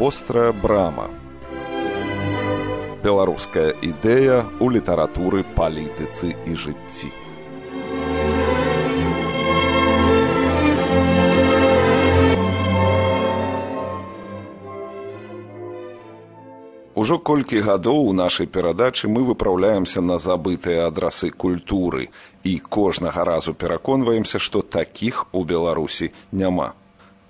вострая брама беларуская ідэя ў літаратуры палітыцы і жыцці Ужо колькі гадоў у нашай перадачы мы выпраўляемся на забытыя адрасы культуры і кожнага разу пераконваемся, што такіх у Беларусі няма.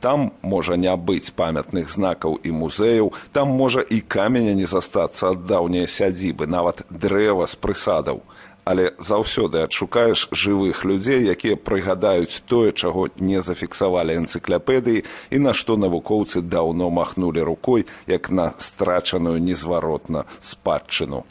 Там можа не быць памятных знакаў і музеяў, там можа і каменя не застацца ад даўняй сядзібы, нават дрэва з прысадаў. Але заўсёды адшукаеш жывых людзей якія прыгадаюць тое чаго не зафіксавалі энцыкляпедыі і на што навукоўцы даўно махнулі рукой як на страчаную незваротна спадчыну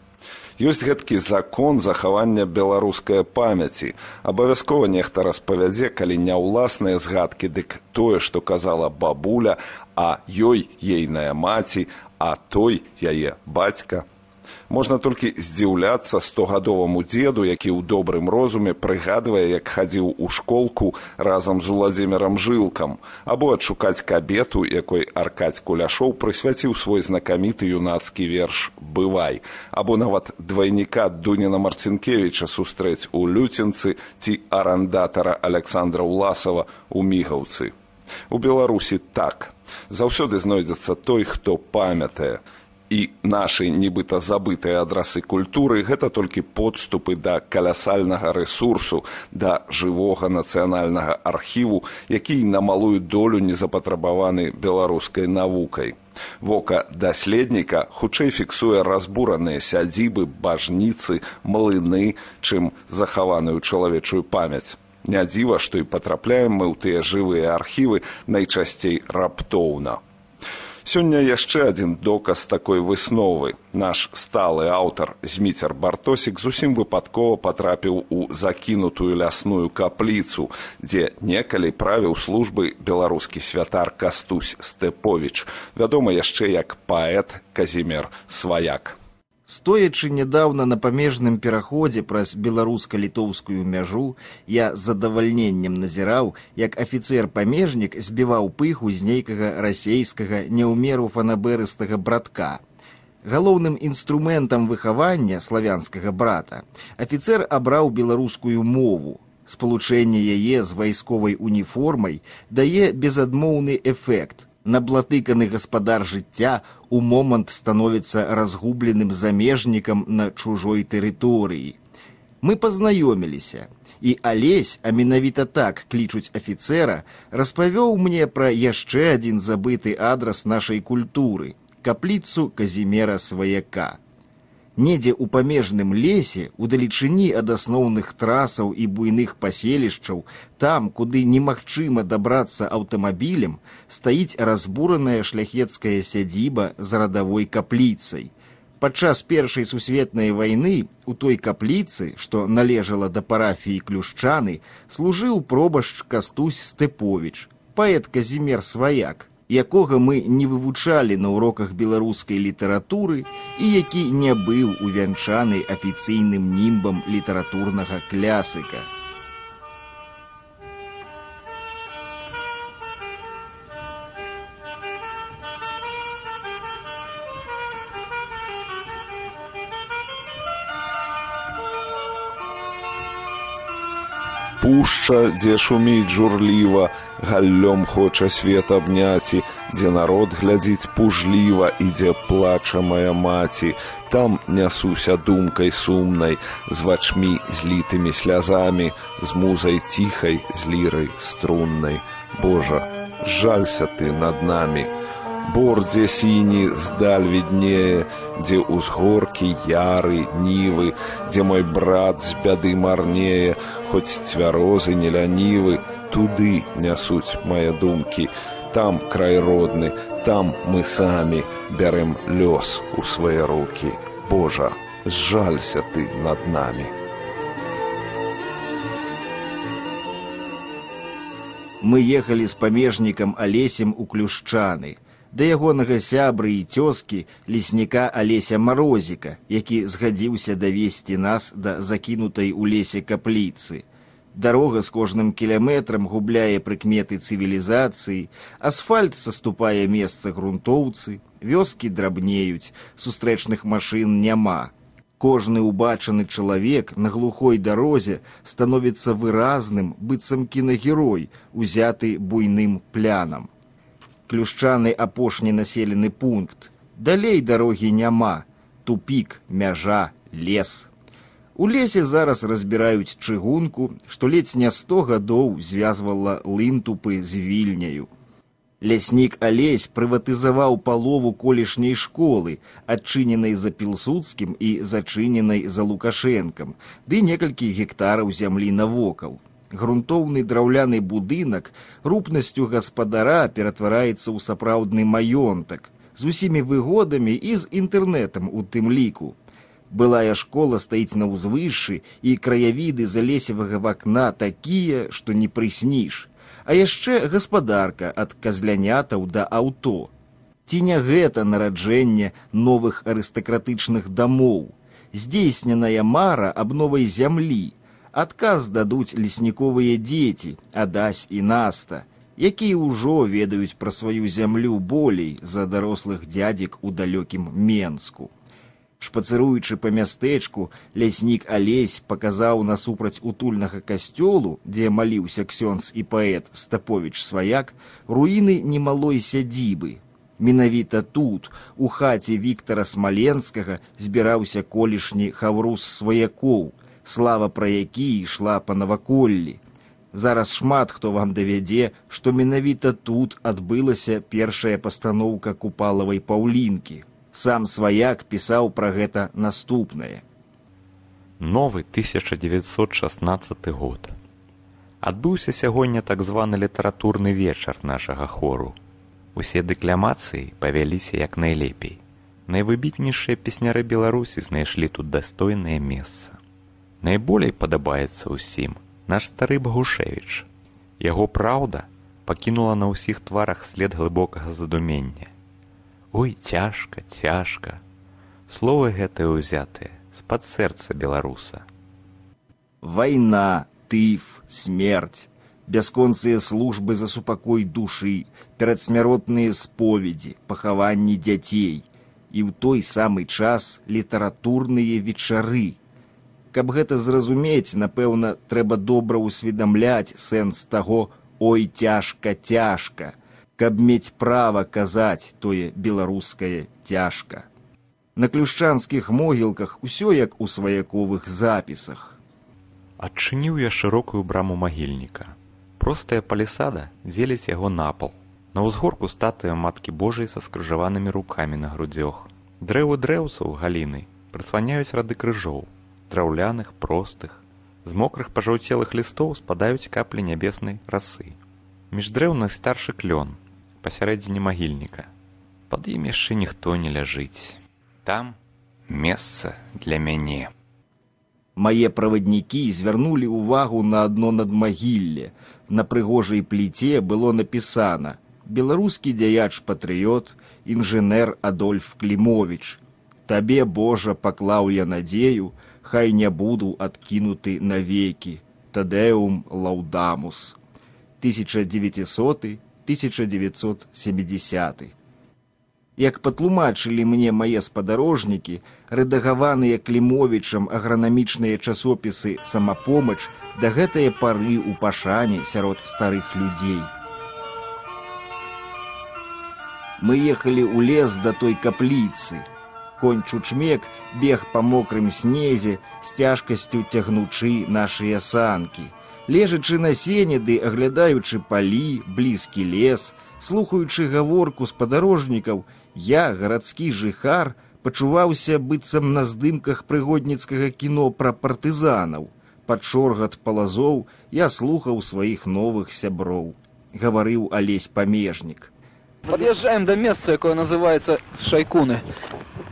ёсць гэткі закон захавання беларускай памяці. Абавязкова нехта распавядзе калі не ўласныя згадкі дык тое што казала бабуля а ёй ейная маці а той яе бацька можна толькі здзіўляцца стогадоваму дзеду які ў добрым розуме прыгадвае як хадзіў у школку разам з уладзімиром жылкам або адшукаць кабету якой аркаць куляшоў прысвяціў свой знакаміты юнацкі верш бывай або нават двайніка дуніна марцінкевича сустрэць у люцінцы ці арандатара александра уласова у мігаўцы. У беларусі так. Заўсёды знойдзецца той хто памятае і нашы нібыта забытыя адрасы культуры гэта толькі подступы да калясальнага рэсурсу да жывога нацыянальнага архіву які на малую долю не запатрабаваны беларускай навукай. Вока даследніка хутчэй фіксуе разбураныя сядзібы бажніцы млыны чым захаваную чалавечую памяць. Не дзіва што і патрапляем мы ў тыя жывыя архівы найчасцей раптоўна Сёння яшчэ адзін доказ такой высновы. Наш сталы аўтар зміцер бартосік зусім выпадкова патрапіў у закінутую лясную капліцу, дзе некалі правіў службы беларускі святар кастусь стэпович, вядома яшчэ як паэт казімер сваяк стоячы нядаўна на памежным пераходзе праз беларуска-літоўскую мяжу я з задавальненнем назіраў як афіцэр памежнік збіваў пыху з нейкага расейскага неўмеру фанаберыстага братка. Галоўным інструментам выхавання славянскага брата афіцэр абраў беларускую мову. Спалучэнне яе з вайсковай уніформай дае безадмоўны эфект наблатыканы гаспадар жыцця у момант становіцца разгубленым замежнікам на чужой тэрыторыі. Мы пазнаёміліся, і алесь, а менавіта так клічуць афіцэра, распавёў мне пра яшчэ адзін забыты адрас нашай культуры капліцу казімера сваяка недзе ў памежным лесе удалечыні ад асноўных трасаў і буйных паселішчаў там куды немагчыма дабрацца аўтамабілем стаіць разбураная шляхецкая сядзіба з радавой капліцай. Падчас першай сусветнай вайны у той капліцы што належала да парафіі клюшчаны служыў пробашч кастусь стэпович паэт казімер сваяк якога мы не вывучалі на уроках беларускай літаратуры і які не быў увянчаны афіцыйным німбам літаратурнага клясыка. Пушча, дзе шуміць журліва, галлём хоча свет абняці, дзе народ глядзіць пужліва і дзе плача моя маці, там нясуся думкай сумнай, з вачмі злітымі слязамі, з музай ціхай, з лірай струннай. Божа, жалься ты над намі бор дзе сіні здаль віднее дзе узгоркі яры нівы дзе мой брат з бяды марнее хоць цвярозы не лянівы туды нясуць мае думкі. Там край родны там мы самі бярэм лёс у свае руки Божа жалься ты над намі. Мы ехалі з памежнікам алесем у клюшчаны да ягонага сябры і цёзкі лесніка алеся марозіка які згадзіўся давесці нас да закінутай у лесе капліцы Дарога з кожным кіляметрам губляе прыкметы цывілізацыі, асфальт саступае месца грунтоўцы, вёскі драбнеюць, сустрэчных машын няма. Кожны ўбачаны чалавек на глухой дарозе становіцца выразным быццам кінагерой, узяты буйным плянам. Клюшчаны апошні населены пункт. Далей дарогі няма, тупік, мяжа, лес. У лесе зараз разбіраюць чыгунку, што ледзь не сто гадоў звязвала лынтупы з вільняю. Ляснік алесь прыватызаваў палову колішняй школы, адчыненай за пілсудскім і зачыненай за лукашэнкам, ды некалькі гектараў зямлі навокал. Грунтоўны драўляны будынак рупнасцю гаспадара ператвараецца ў сапраўдны маёнтак з усімі выгодамі і з інтэрнэтам у тым ліку. Былая школа стаіць на ўзвышшы, і краявіды залесевага вакна такія, што не прысніш. А яшчэ гаспадарка ад казлянятаў да аўто. Ці не гэта нараджэнне новых арыстакратычных дамоў, здзейсненая мара аб новай зямлі. Адказ дадуць лесніковыя дзеці, адась і наста, якія ўжо ведаюць пра сваю зямлю болей за дарослых дзядзік у далёкім Менску. Шпацыруючы па мястэчку, ляснік алесь паказаў насупраць утульнага касцёлу, дзе маліўся ксёнз і паэт стаповіч сваяк руіны немалой сядзібы. Менавіта тут, у хаце Віктара смаленскага збіраўся колішні хаврус сваякоў, слава пра які ішла па наваколлі. Зараз шмат хто вам давядзе, што менавіта тут адбылася першая пастаноўка купалавай паўлінкі. Сам сваяк пісаў пра гэта наступнае. Новы 1916 год. Адбыўся сягоння так званы літаратурны вечар нашага хору. Усе дэкламацыі павяліся як найлепей. Найвыбітнейшыя песняры Беларусі знайшлі тут дастойнае месца. Найболей падабаецца ўсім наш стары Багушевіч. Яго праўда пакінула на ўсіх тварах след глыбокага задумення. Ой цяжка, цяжка. Словы гэтыя ўзятыя з-пад сэрца беларуса. Вайна, тыф, смерць, бясконцыя службы за супакой душы, перадсмяротныя споведзі, пахаванні дзяцей і ў той самы час літаратурныя вечары. Каб гэта зразумець, напэўна, трэба добра ўсведамляць сэнс таго ой цяжка цяжка каб мець права казаць тое беларускае цяжка. На клюшчанскіх могілках усё як у сваяковых запісах. Адчыніў я шырокую браму магільніка. Простая палісада дзеліць яго напал. На ўзгорку статуя маткі Божай са скрыжаванымі рукамі на грудзёх. Дрэвы дрэўцаў галіны прысланяюць рады крыжоў, драўляных, простых. З мокрых пажаўцелых лістоў спадаюць каплі нябеснай расы. Між дрэўных старшы клён, пасярэдзіне магільніка. Пад ім яшчэ ніхто не ляжыць. Там месца для мяне. Мае праваднікі звярнулі ўвагу на адно надмагілле. На прыгожай пліце было напісана: беларускі дзяяч патрыёт, інжынер Адольф Клімович. Табе Божа паклаў я надзею, хай не буду адкінуты навекі. Тадэум лаўдамус. 1900 1970. Як патлумачылі мне мае спадарожнікі, рэдагаваныя клімовічам агранамічныя часопісы самапомач да гэтае пары ў пашане сярод старых людзей. Мы ехалі ў лес да той капліцы. Конь чучмек бег па мокрым снезе з цяжкасцю цягнучы нашыя санкі лежачы на сенеды, аглядаючы палі, блізкі лес, слухаючы гаворку спадарожнікаў, я, гарадскі жыхар, пачуваўся быццам на здымках прыгодніцкага кіно пра партызанаў. Пад шоргат палазоў я слухаў сваіх новых сяброў. Гаварыў алесь памежнік. Пад'язджаем да месца, якое называецца шайкуны.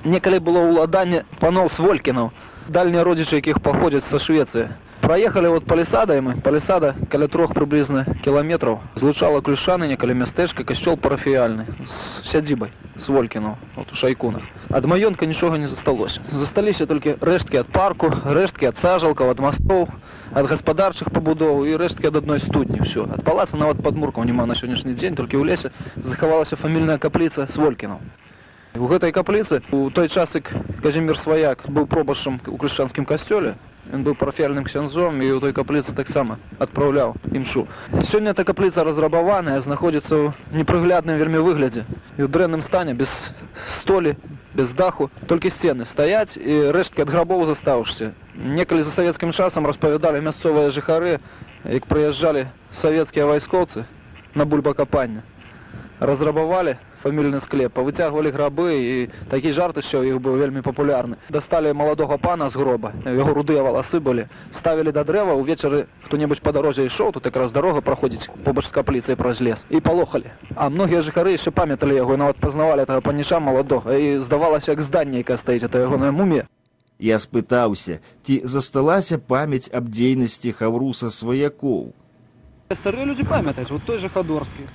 Некалі было ўладанне паноў сволькінаў, дальнія родзічы якіх паходзяць са Швецыі. Праехалі вот палісадай мы. Палісада каля трох прыблізна кіламетраў злучала клюшаны некалі мястэчка касцёл парафіяльны з сядзібай з волькіну вот, у шайкунах ад маёнтка нічога не засталося засталіся толькі рэшткі ад парку рэшткі ад сажалкаў ад мастоў ад гаспадарчых пабудоў і рэшткі ад адной студні ўсё ад палаца нават падмуркаў няма на сённяшні дзень толькі ў лесе захавалася фамільная капліца сволькінаў у гэтай капліцы у той час як казімир сваяк быў пробашам у крышчанскім касцёле Ён быў прафельным ксяндзом і ў той капліцы таксама адпраўляў імшу. Сёння эта капліца разрабаваная, знаходзіцца ў непрыглядным вельмі выглядзе і ў дрэнным стане без столі, без даху, толькі сцены стаяць і рэшткі ад грабоў застаўшся. Некалі за савецкім часам распавядалі мясцовыя жыхары, як прыязджалі савецкія вайскоўцы на бульбакапання. Разрабавалі фамільны склеп павыцягвалі грабы і такі жарт що іх быў вельмі папулярны дасталі маладога пана з гроба яго рудыя валасы былі ставілі да дрэва ўвечары хто-небудзь па дарозе ішоў тут якраз дарога праходзіць побач з капліцай праз лес і палохалі а многія жыхары яшчэ памяталі яго нават пазнавалі тага паніша маладога і здавалася як здання яка стаіць это ягоная муме я спытаўся ці засталася памяць аб дзейнасці хавруса сваякоў старыя людзі памятаюць вот той же хадорскі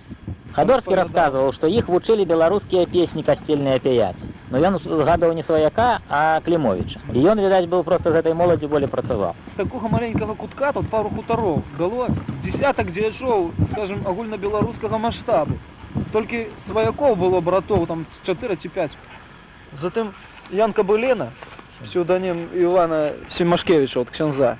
Хадорскі расказваў, што іх вучылі беларускія песні касцельныя пяяць. Но ён згадаў не сваяка, а клімовіча. І ён, відаць, быў проста з гэтай моладзі болей працаваў. З такога маленькага кутка тут пару хутароў дало з десятак дзеячоў, скажем, агульнабеларускага маштабу. Толькі сваякоў было братоў там 4 ці 5. Затым Янка Былена, псеўданім Івана Семашкевіча от ксяндза.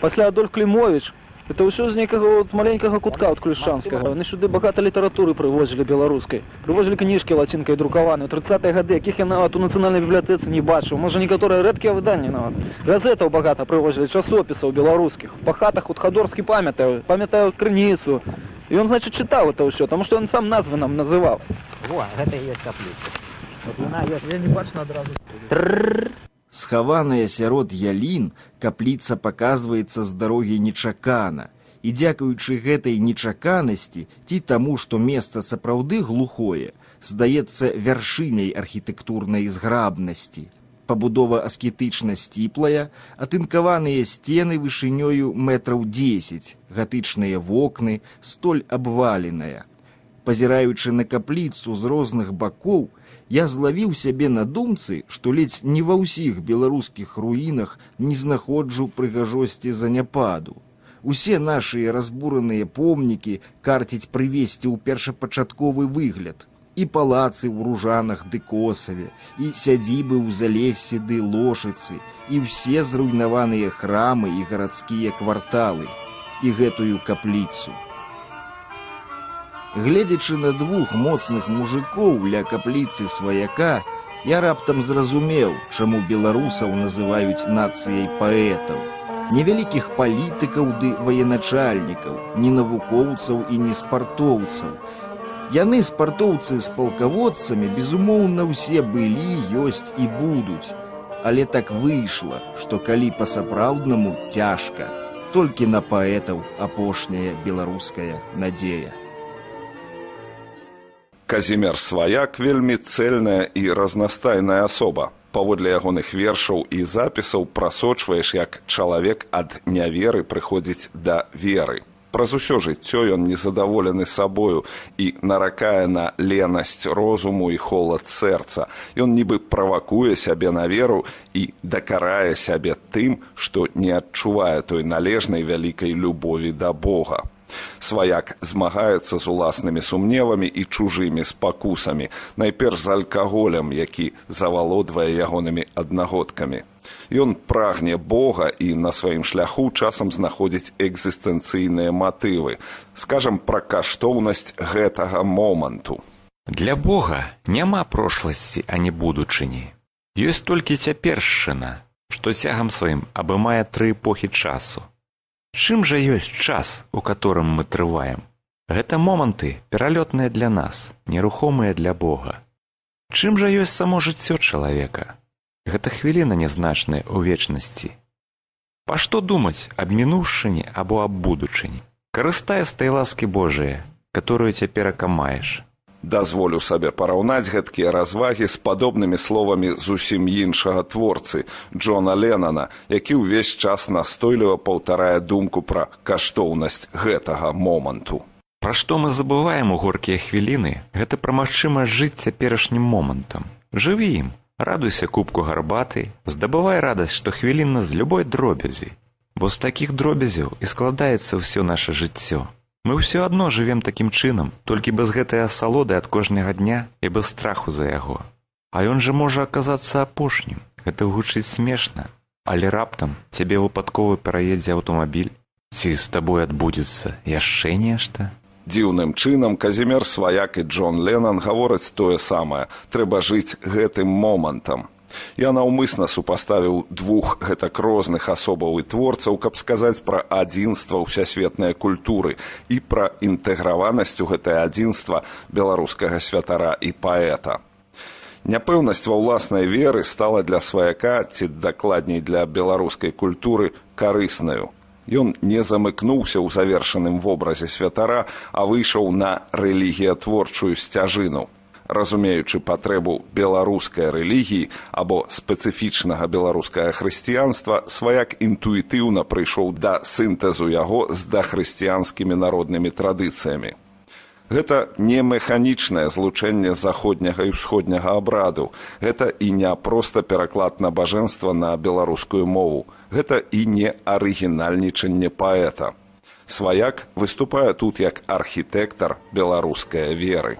Пасля Адольф Клімович, Это ўсё з нейкага от маленькага кутка от крышчанскага. Яны сюды багата літаратуры прывозілі беларускай. Прывозілі кніжкі лацінкай друкаваныя. 30 гады, якіх я нават у нацыянальнай бібліятэцы не бачыў. Можа некаторыя рэдкія выданні нават. Газетаў багата прывозілі часопісаў беларускіх. Па хатах от хадорскі памятаю, памятаю крыніцу. І ён значит чытаў это ўсё, таму што ён сам назвы нам называў. Во, гэта і ёсць капліца. Я, я не бачна адразу. Схаваная сярод ялін, капліца паказваецца з дарогі нечакана. І дзякуючы гэтай нечаканасці ці таму, што месца сапраўды глухое, здаецца вяршыняй архітэктурнай зграбнасці. Пабудова аскетычна сціплая, атынкаваныя сцены вышынёю метраў 10, гатычныя вокны, столь абваленая. Пазіраючы на капліцу з розных бакоў, я злавіў сябе на думцы, што ледзь не ва ўсіх беларускіх руінах не знаходжу прыгажосці заняпаду. Усе нашыя разбураныя помнікі карціць прывесці ў першапачатковы выгляд. І палацы ў ружанах ды косаве, і сядзібы ў залесе ды лошыцы, і ўсе зруйнаваныя храмы і гарадскія кварталы, і гэтую капліцу. Гледзячы на двух моцных мужикоў ля капліцы сваяка, я раптам зразумеў, чаму беларусаў называюць нацыяй паэтаў. Невялікіх палітыкаў ды военачальнікаў, ні навукоўцаў і не спартоўцаў. Яны спартоўцы з палкаводцамі, безумоўна, ўсе былі, ёсць і будуць. Але так выйшла, што калі па-сапраўднаму цяжка, толькі на паэтаў апошняя беларуская надзея. Казімер сваяк вельмі цэльная і разнастайная асоба. Паводле ягоных вершаў і запісаў прасочваеш, як чалавек ад няверы прыходзіць да веры. Праз усё жыццё ён незадаволены сабою і наракае на ленасць розуму і холад сэрца. Ён нібы правакуе сябе на веру і дакарае сябе тым, што не адчувае той належнай вялікай любові да Бога. Сваяк змагаецца з уласнымі сумневамі і чужымі спакусамі, найперш з алкаголем, які завалодвае ягонымі аднагодкамі. Ён прагне Бога і на сваім шляху часам знаходзіць экзістэнцыйныя матывы, скажам пра каштоўнасць гэтага моманту. Для Бога няма прошласці, а не будучыні. Ёсць толькі цяпершчына, што цягам сваім абымае тры эпохі часу. Чым жа ёсць час, у которым мы трываем? Гэта моманты, пералётныя для нас, нерухомыя для Бога. Чым жа ёсць само жыццё чалавека? Гэта хвіліна нязначная ў вечнасці. Па што думаць аб мінушчыне або аб будучыні? Карыстай з той ласкі Божыя, которую цяперака маеш дазволю сабе параўнаць гэткія развагі з падобнымі словамі зусім іншага творцы Джона Ленана, які ўвесь час настойліва паўтарае думку пра каштоўнасць гэтага моманту. Пра што мы забываем у горкія хвіліны, гэта пра магчымасць жыць цяперашнім момантам. Жыві ім, радуйся кубку гарбаты, здабывай радасць, што хвіліна з любой дробязі. Бо з такіх дробязяў і складаецца ўсё наше жыццё. Мы ўсё адно жывем такім чынам, толькі без гэтай асалоды ад кожнага дня і без страху за яго. А ён жа можа аказацца апошнім. Гэта гучыць смешна, але раптам цябе выпадкова пераедзе аўтамабіль, ці з табой адбудзецца яшчэ нешта. Дзіўным чынам казімер сваяк і Джон Леннон гавораць тое самае, трэба жыць гэтым момантам. Я наўмысна супаставіў двух гэтак розных асобаў і творцаў, каб сказаць пра адзінства ўсясветнай культуры і пра інтэграванасць у гэтае адзінства беларускага святара і паэта. Няпэўнасць ва ўласнай веры стала для сваяка ці дакладней для беларускай культуры карыснаю. Ён не замыкнуўся ў завершаным вобразе святара, а выйшаў на рэлігіятворчую сцяжыну. Разумеючы патрэбу беларускай рэлігіі або спецыфічнага беларускага хрысціянства, сваяк інтуітыўна прыйшоў да сінтэзу яго з дахрысціянскімі народнымі традыцыямі. Гэта не механічнае злучэнне заходняга і ўсходняга абраду. Гэта і не проста пераклад набажэнства на беларускую мову. Гэта і не арыгінальнічанне паэта. Сваяк выступае тут як архітэктар беларускай веры.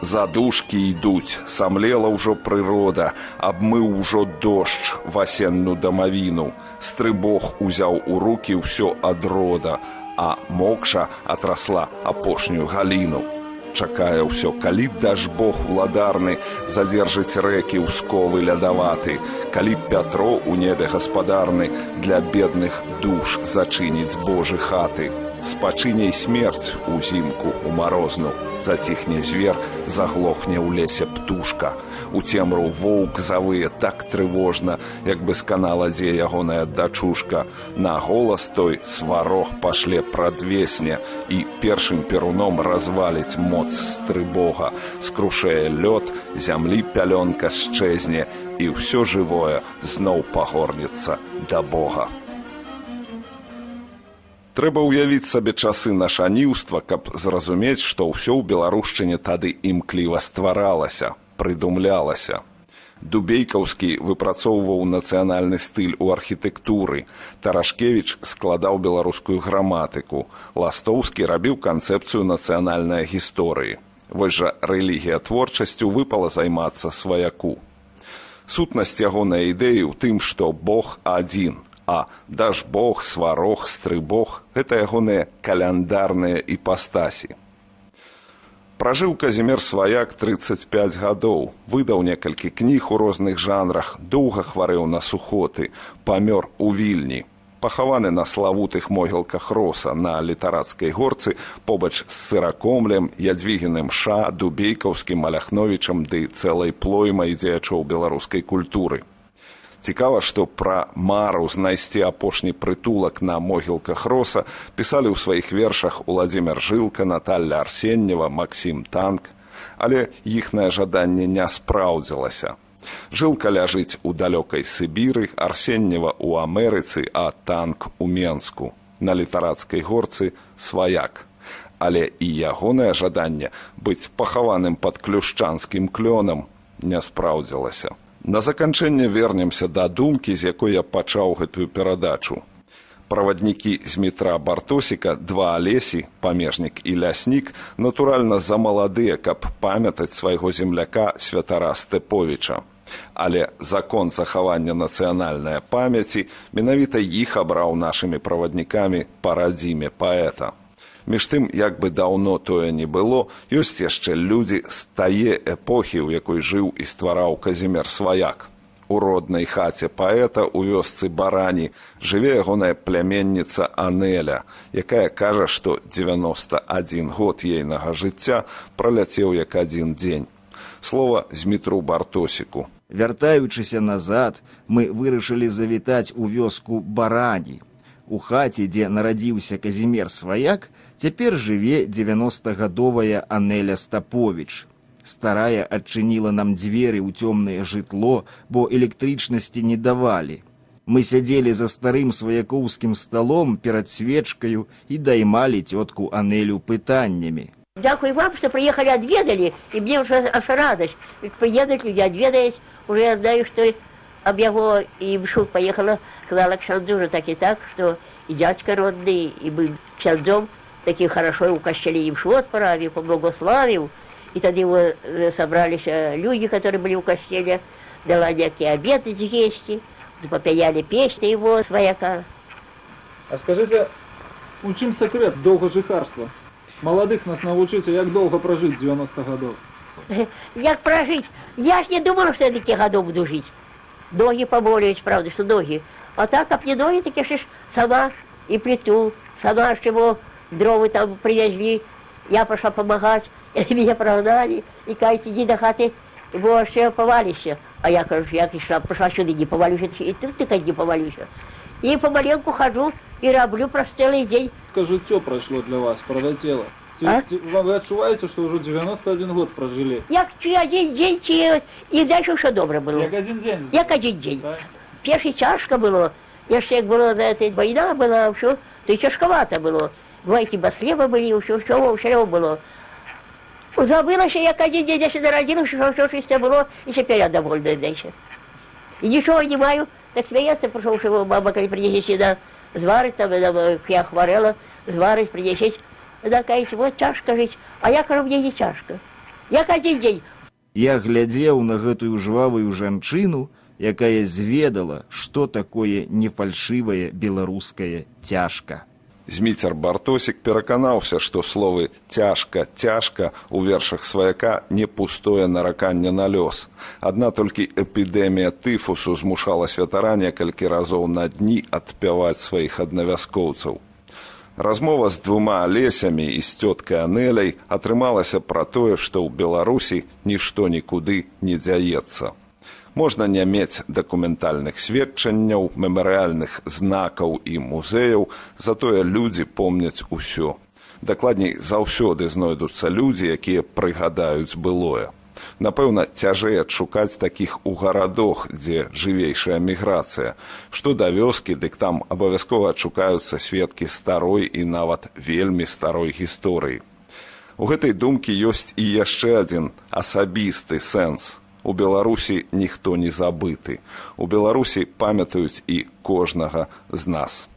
Задушкі ідуць, самлела ўжо прырода, абмыў ужо дождж васенну дамавіну. Стрыбог узяў у руки ўсё ад рода, а мокша атрасла апошнюю галіну. Чакае ўсё, калі даж Бог уладарны задзержыць рэкі ўсковы лядаваты, калі Пятро у небе гаспадарны для бедных душ зачыніць Божы хаты спачыняй смерць узімку у марозну. Заціхне звер заглохне ў лесе птушка. У цемру воўк завые так трывожна як бы сканала дзе ягоная дачушка. На голас той сварог пашле прадвесне і першым перуном разваліць моц стрыбога. Скрушае лёд зямлі пялёнка счэзне і ўсё жывое зноў пагорнецца да бога трэба ўявіць сабе часы нашаніўства каб зразумець што ўсё ў беларушчыне тады імкліва стваралася прыдумлялася. Дубейкаўскі выпрацоўваў нацыянальны стыль у архітэктуры. Тарашкевіч складаў беларускую граматыку. Ластоўскі рабіў канцэпцыю нацыянальнай гісторыі. Вось жа рэлігія творчасцю выпала займацца сваяку. Сутнасць ягонай ідэі ў тым што бог адзін а даж бог сварог стрыбог гэта ягоныя каляндарныя іпастасі пражыў казімер сваяк 35 гадоў выдаў некалькі кніг у розных жанрах доўга хварэў на сухоты памёр у вільні. Пахаваны на славутых могілках роса на літарацкай горцы побач з сыракомлем ядвігеным ша дубейкаўскім аляхновічам ды цэлай плоймай дзеячоў беларускай культуры Цікава, што пра мару знайсці апошні прытулак на могілках роса пісалі ў сваіх вершах Уладзімир Жылка, Наталля Арсеннева, Максім Танк, але іхнае жаданне не спраўдзілася. Жылка ляжыць у далёкай Сыбіры, Арсеннева ў Амерыцы, а танк у Менску, на літарацкай горцы сваяк. Але і ягонае жаданне быць пахаваным пад клюшчанскім клёнам не спраўдзілася. На заканчэнне вернемся да думкі, з якой я пачаў гэтую перадачу. Праваднікі з метра бартосіка два алесі, памежнік і ляснік, натуральна замаладыя, каб памятаць свайго земляка святара Стэповіча. Але закон захавання нацыянальнай памяці менавіта іх абраў нашымі праваднікамі па радзіме паэта. Між тым, як бы даўно тое не было, ёсць яшчэ людзі з тае эпохі, у якой жыў і ствараў казімер сваяк. У роднай хаце паэта ў вёсцы барані жыве ягоная пляменніца Анеля, якая кажа, што 91 год ейнага жыцця праляцеў як адзін дзень. Слова з метру бартосіку. Вяртаючыся назад, мы вырашылі завітаць у вёску барані. У хаце, дзе нарадзіўся казімер сваяк, Цяпер жыве 90гадовая Анеля Стапович. Старая адчыніла нам дзверы ў цёмнае жытло, бо электрычнасці не давалі. Мы сядзелі за старым сваякоўскім сталом перад свечкаю і даймалі цётку Анелю пытаннямі. Дякую вам, что приехали, отведали, и мне уже аж радость. Ведь приедут люди, отведаясь, уже я знаю, что об яго і в шут поехала, сказала ксяндзу уже так и так, что и дядька родный, и был ксяндзом, таки хорошо у кощеле им швот правил, поблагословил. И тогда его э, собрались э, люди, которые были у костеля, дала некие обеды съесть, попаяли песни его свояка. А скажите, у чым секрет доўгажыхарства? Маладых нас навучыце, як доўга пражыць 90 гадоў. Як прожить? Я ж не думала, что я таких годов буду жить. Ноги поболеют, правда, что ноги. А так, как не ноги, так я ж сама и плиту, сама ж его дровы там привезли. Я пошла помогать, и меня прогнали. И кажется, иди до хаты, бо ще повалишься. А я кажу, я пришла, пошла сюда, не повалюсь, и тут ты не повалюсь. И помаленьку хожу и роблю простый день. Как жыццё прайшло для вас, пролетело? Ці, А? ці, вы адчуваеце, што ўжо 91 год пражылі? Як чи один день, чи... і дальше все добре було. Як адзін дзень? Як один день. Так? Перший тяжко було. Яще як було за этой війна була, все, то й тяжковато було. Без хліба були, все, все, все було. Забилося, як один день я ще народилася, що все чисте було, і тепер я довольна дальше. І нічого не маю, так сміється, прийшов, що мама, коли принесе сюди, зварить, там, там, я хворела, зварить, принесить. Вона каже, вот тяжко жить, а я кажу, мені не тяжко. Як один день, Я глядзеў на гэтую жвавую жанчыну, якая зведала, што такое нефальшывая беларуская цяжка. Зміцер Бартосік пераканаўся, што словы цяжка, цяжка у вершах сваяка не пустое нараканне на лёс. Адна толькі эпідэмія тыфусу змушала святара некалькі разоў на дні адпяваць сваіх аднавяскоўцаў. Размова з двума алесямі і з цёткай Анеляй атрымалася пра тое, што ў Беларусі нішто нікуды не дзяецца. Можна не мець дакументальных сведчанняў, мемарыяльных знакаў і музеяў, затое людзі помняць усё. Дакладней заўсёды знойдуцца людзі, якія прыгадаюць былое. Напэўна, цяжэй адшукаць такіх у гарадах, дзе жывейшая міграцыя. Што да вёскі, дык там абавязкова адшукаюцца сведкі старой і нават вельмі старой гісторыі. У гэтай думкі ёсць і яшчэ адзін асабісты сэнс. У Беларусі ніхто не забыты. У Беларусі памятаюць і кожнага з нас.